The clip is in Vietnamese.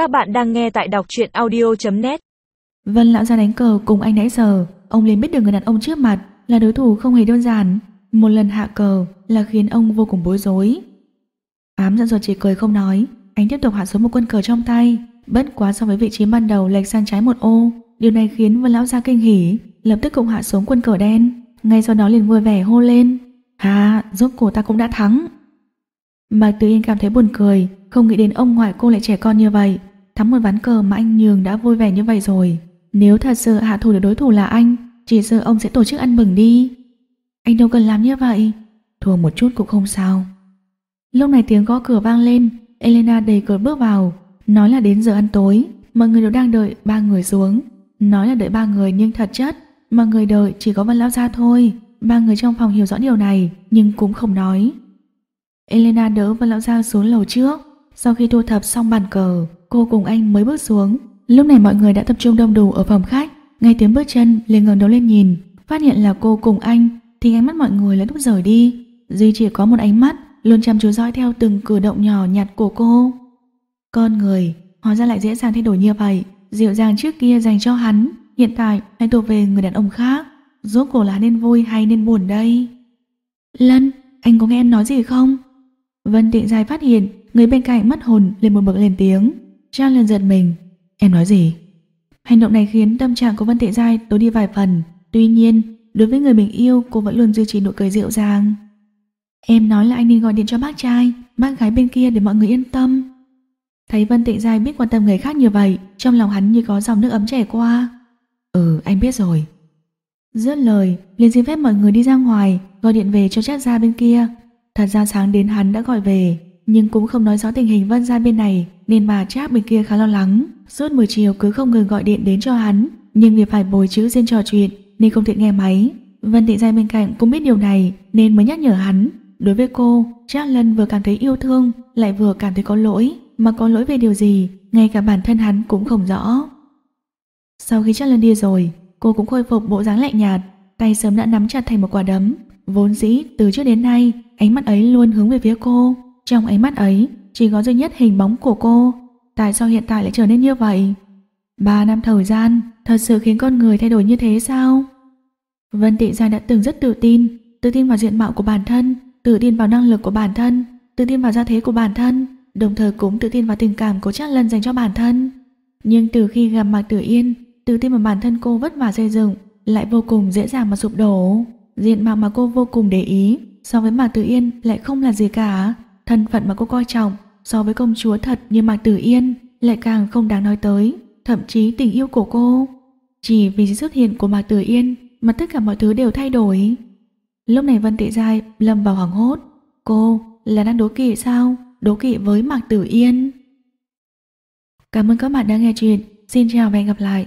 Các bạn đang nghe tại đọc truyện audio.net Vân lão ra đánh cờ cùng anh nãy giờ. Ông liền biết được người đàn ông trước mặt Là đối thủ không hề đơn giản. Một lần hạ cờ là khiến ông vô cùng bối rối. Ám giận ruột chỉ cười không nói. Anh tiếp tục hạ xuống một quân cờ trong tay. Bất quá so với vị trí ban đầu lệch sang trái một ô. Điều này khiến Vân lão ra kinh hỉ Lập tức cũng hạ xuống quân cờ đen. Ngay sau đó liền vui vẻ hô lên. Hà, giúp cuộc ta cũng đã thắng. Mạc Tử Yên cảm thấy buồn cười Không nghĩ đến ông ngoại cô lại trẻ con như vậy. Thắng một ván cờ mà anh nhường đã vui vẻ như vậy rồi. Nếu thật sự hạ thủ được đối thủ là anh, Chỉ sợ ông sẽ tổ chức ăn mừng đi. Anh đâu cần làm như vậy. Thua một chút cũng không sao. Lúc này tiếng gõ cửa vang lên, Elena đầy cửa bước vào. Nói là đến giờ ăn tối, Mọi người đều đang đợi ba người xuống. Nói là đợi ba người nhưng thật chất, Mọi người đợi chỉ có Vân Lão Gia thôi. Ba người trong phòng hiểu rõ điều này, Nhưng cũng không nói. Elena đỡ Vân Lão Gia xuống lầu trước. Sau khi thu thập xong bàn cờ Cô cùng anh mới bước xuống. Lúc này mọi người đã tập trung đông đủ ở phòng khách. Ngay tiếng bước chân liền ngẩng đầu lên nhìn. Phát hiện là cô cùng anh, Thì ánh mắt mọi người lại lúc rời đi. Duy chỉ có một ánh mắt, Luôn chăm chú dõi theo từng cử động nhỏ nhặt của cô. Con người, Hóa ra lại dễ dàng thay đổi như vậy. Dịu dàng trước kia dành cho hắn. Hiện tại lại thuộc về người đàn ông khác. Rốt cuộc là nên vui hay nên buồn đây? Lân, Anh có nghe em nói gì không? Vân Tịnh Giai phát hiện, Người bên cạnh mất hồn lên một bậc lên tiếng. Trang liền giật mình. Em nói gì? Hành động này khiến tâm trạng của Vân Tệ Giai tối đi vài phần. Tuy nhiên, đối với người mình yêu, Cô vẫn luôn duy trì nụ cười dịu dàng. Em nói là anh nên gọi điện cho bác trai, Bác gái bên kia để mọi người yên tâm. Thấy Vân Tệ Giai biết quan tâm người khác như vậy, Trong lòng hắn như có dòng nước ấm chảy qua. Ừ anh biết rồi. Dứt lời, liền xin phép mọi người đi ra ngoài, Gọi điện về cho chắc gia bên kia. Thật ra sáng đến hắn đã gọi về. Nhưng cũng không nói rõ tình hình Vân gia bên này, Nên bà Trác bên kia khá lo lắng. Suốt 10 chiều cứ không ngừng gọi điện đến cho hắn, Nhưng vì phải bồi chữ riêng trò chuyện Nên không thể nghe máy. Vân thị Giai bên cạnh cũng biết điều này, Nên mới nhắc nhở hắn. Đối với cô, Trác Lân vừa cảm thấy yêu thương, Lại vừa cảm thấy có lỗi. Mà có lỗi về điều gì, Ngay cả bản thân hắn cũng không rõ. Sau khi Trác Lân đi rồi, Cô cũng khôi phục bộ dáng lạnh nhạt, Tay sớm đã nắm chặt thành một quả đấm. Vốn dĩ, từ trước đến nay, Ánh mắt ấy luôn hướng về phía cô. Trong ánh mắt ấy, chỉ có duy nhất hình bóng của cô. Tại sao hiện tại lại trở nên như vậy? Ba năm thời gian, Thật sự khiến con người thay đổi như thế sao? Vân Tị giai đã từng rất tự tin Tự tin vào diện mạo của bản thân, Tự tin vào năng lực của bản thân, Tự tin vào gia thế của bản thân, Đồng thời cũng tự tin vào tình cảm của Trác Lân dành cho bản thân. Nhưng từ khi gặp Mạc Tử Yên, Tự tin vào bản thân cô vất vả xây dựng, Lại vô cùng dễ dàng mà sụp đổ. Diện mạo mà cô vô cùng để ý, So với Mạc Tử Yên lại không là gì cả. Thân phận mà cô coi trọng So với công chúa thật như Mạc Tử Yên Lại càng không đáng nói tới, Thậm chí tình yêu của cô. Chỉ vì sự xuất hiện của Mạc Tử Yên Mà tất cả mọi thứ đều thay đổi. Lúc này Vân Tệ Giai lâm vào hoảng hốt. Cô là đang đố kỵ sao? Đố kỵ với Mạc Tử Yên. Cảm ơn các bạn đã nghe chuyện. Xin chào và hẹn gặp lại.